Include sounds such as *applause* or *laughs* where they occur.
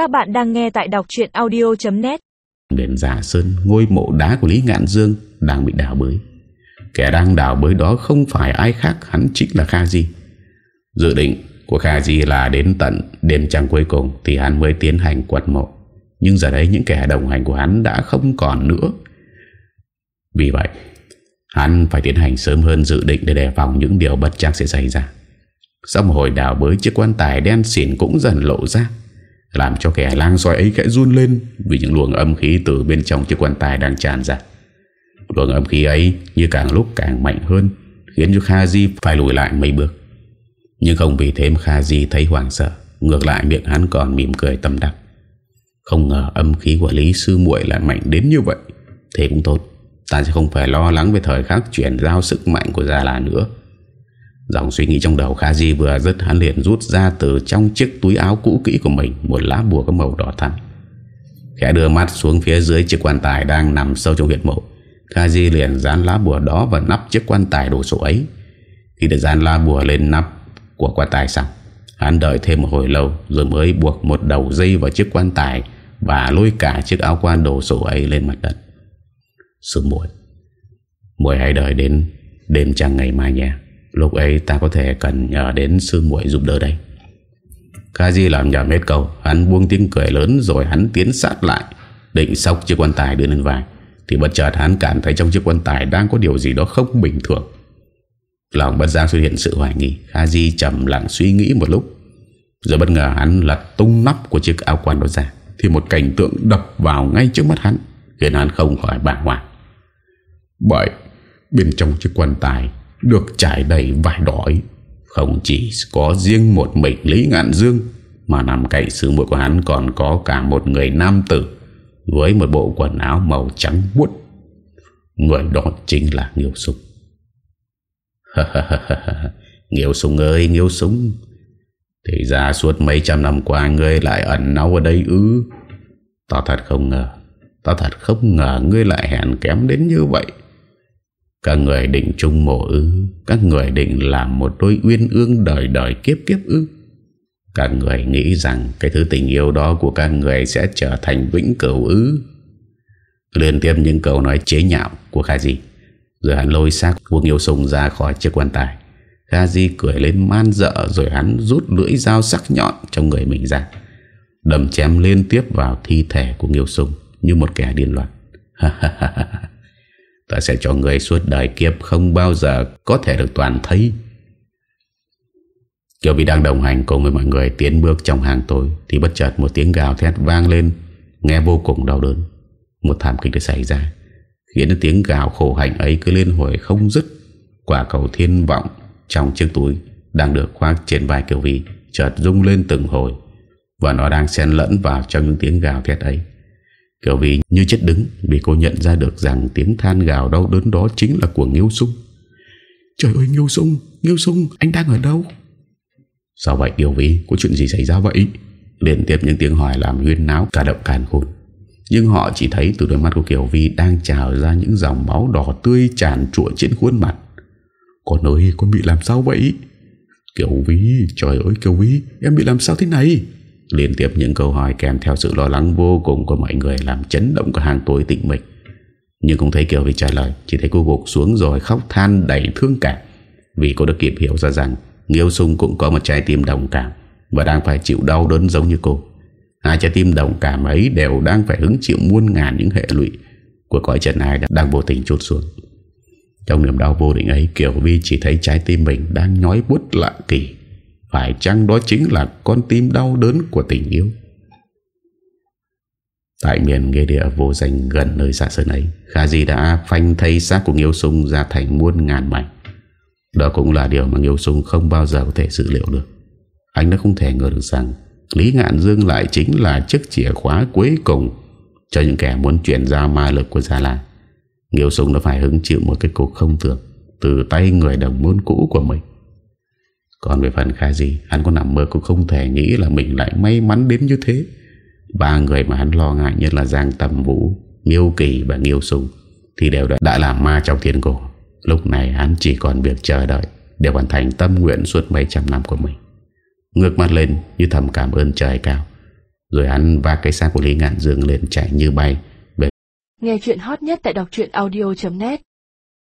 Các bạn đang nghe tại đọc chuyện audio.net Đền giả sơn ngôi mộ đá của Lý Ngạn Dương đang bị đào bới. Kẻ đang đào bới đó không phải ai khác hắn chính là Kha Di. Dự định của Kha Di là đến tận đêm trăng cuối cùng thì hắn mới tiến hành quật mộ. Nhưng giờ đấy những kẻ đồng hành của hắn đã không còn nữa. Vì vậy, hắn phải tiến hành sớm hơn dự định để đề phòng những điều bất chắc sẽ xảy ra. Sau một hồi đào bới chiếc quan tài đen xỉn cũng dần lộ ra làm cho kẻ lang soi ấy khẽ run lên Vì những luồng âm khí từ bên trong chiếc quan tài đang tràn ra. Luồng âm khí ấy như càng lúc càng mạnh hơn, Khiến cho Kha Di phải lùi lại mấy bước. Nhưng không vì thế Kha Di thấy hoảng sợ, Ngược lại miệng hắn còn mỉm cười tâm đắc. Không ngờ âm khí của Lý Sư muội lại mạnh đến như vậy, Thế cũng tốt. Ta sẽ không phải lo lắng về thời khắc chuyển giao sức mạnh của Gia La nữa. Dòng suy nghĩ trong đầu Kha Di vừa rất hắn liền rút ra từ trong chiếc túi áo cũ kỹ của mình một lá bùa có màu đỏ thắm. Khẽ đưa mắt xuống phía dưới chiếc quan tài đang nằm sâu trong huyệt mộ. Kha Di liền dán lá bùa đó và nắp chiếc quan tài đồ sổ ấy. Khi đã dán lá bùa lên nắp của quan tài xong, hắn đợi thêm một hồi lâu rồi mới buộc một đầu dây vào chiếc quan tài và lôi cả chiếc áo quan đồ sổ ấy lên mặt đất. Sư muội Muội hãy đợi đến đêm trăng ngày mai nha. Lúc ấy ta có thể cần nhờ đến sư muội giúp đỡ đây Kaji làm nhầm hết câu, Hắn buông tiếng cười lớn rồi hắn tiến sát lại, Định sóc chiếc quan tài đưa lên vai. Thì bất chợt hắn cảm thấy trong chiếc quan tài Đang có điều gì đó không bình thường. Lòng bất giác xuất hiện sự hoài nghi, Kaji chầm lặng suy nghĩ một lúc. Rồi bất ngờ hắn lật tung nắp Của chiếc áo quan đó ra, Thì một cảnh tượng đập vào ngay trước mắt hắn, Khiến hắn không khỏi bàng hoàng. Bởi, bên trong chiếc quan tài được trải đầy vải đỏ Không chỉ có riêng một mình Lý Ngạn Dương Mà nằm cạnh sư muội của hắn còn có cả một người nam tử Với một bộ quần áo màu trắng buốt. Người đó chính là Nghiêu Súng. *laughs* Nghiêu Súng ơi Nghiêu Súng, Thì ra suốt mấy trăm năm qua Ngươi lại ẩn náu ở đây ư? Ta thật không ngờ ta thật không ngờ ngươi lại hẹn kém đến như vậy các người định chung mộ ư, Các người định làm một đôi uyên ương đời đời kiếp kiếp ư. Các người nghĩ rằng Cái thứ tình yêu đó của các người Sẽ trở thành vĩnh cửu ư. Liên tiếp những câu nói chế nhạo Của Kha Di, Rồi hắn lôi xác Vương Yêu Sùng ra khỏi chiếc quan tài. Kha Di cười lên man dợ Rồi hắn rút lưỡi dao sắc nhọn Trong người mình ra, Đầm chém liên tiếp vào thi thể của Nghiêu Sùng Như một kẻ điên loạn. Ha ha ha ha. Ta sẽ cho người suốt đời kiếp Không bao giờ có thể được toàn thấy. Kiều Vi đang đồng hành cùng với mọi người Tiến bước trong hàng tối Thì bất chợt một tiếng gào thét vang lên, Nghe vô cùng đau đớn. Một thảm kịch đã xảy ra, Khiến tiếng gào khổ hạnh ấy cứ liên hồi không dứt. Quả cầu thiên vọng Trong chiếc túi Đang được khoác trên vai Kiều Vi Chợt rung lên từng hồi, Và nó đang xen lẫn vào trong những tiếng gào thét ấy. Kiều Vi như chết đứng Vì cô nhận ra được rằng tiếng than gào đau đớn đó Chính là của Nghiêu Sung. Trời ơi, Nghiêu Sung Nghiêu Sung, anh đang ở đâu? Sao vậy Kiều Vi có chuyện gì xảy ra vậy? Liên tiếp những tiếng hỏi làm huyên náo, cả động càn khôn. Nhưng họ chỉ thấy từ đôi mắt của Kiều Vi Đang trào ra những dòng máu đỏ tươi Tràn trụa trên khuôn mặt. Con ơi, con bị làm sao vậy? Kiều Vi Trời ơi, Kiều Vi Em bị làm sao thế này? Liên tiếp những câu hỏi kèm theo sự lo lắng vô cùng của mọi người làm chấn động cả hàng tối tịnh mịch. Nhưng không thấy Kiều Vi trả lời, chỉ thấy cô gục xuống rồi khóc than đầy thương cảm. Vì cô đã kịp hiểu ra rằng Nghiêu Sung cũng có một trái tim đồng cảm và đang phải chịu đau đớn giống như cô. Hai trái tim đồng cảm ấy đều đang phải hứng chịu muôn ngàn những hệ lụy của cõi trần ai đang vô tình trút xuống. Trong niềm đau vô định ấy, Kiều Vi chỉ thấy trái tim mình đang nhói bút lạ kỳ. Phải chăng đó chính là con tim đau đớn của tình yêu? Tại miền nghề địa vô danh gần nơi xa sơn ấy Khả Di đã phanh thay xác của Nghiêu Sung ra thành muôn ngàn mảnh. Đó cũng là điều mà Nghiêu Sung không bao giờ có thể dự liệu được. Anh đã không thể ngờ được rằng Lý Ngạn Dương lại chính là chiếc chìa khóa cuối cùng Cho những kẻ muốn chuyển giao ma lực của Gia La Nghiêu Sung đã phải hứng chịu một cái cuộc không tưởng Từ tay người đồng môn cũ của mình còn về phần Kha Di Hắn có nằm mơ cũng không thể nghĩ là mình lại may mắn đến như thế. Ba người mà hắn lo ngại nhất là Giang Tầm Vũ Nghiêu Kỳ và Nghiêu Sùng. Thì đều đã, đã làm ma trong thiên cổ. Lúc này hắn chỉ còn việc chờ đợi Để hoàn thành tâm nguyện suốt mấy trăm năm của mình. Ngược mắt lên như thầm cảm ơn trời cao. Rồi hắn vác cái xác của Lý Ngạn Dương lên chạy như bay Nghe chuyện hot nhất tại đọc audio.net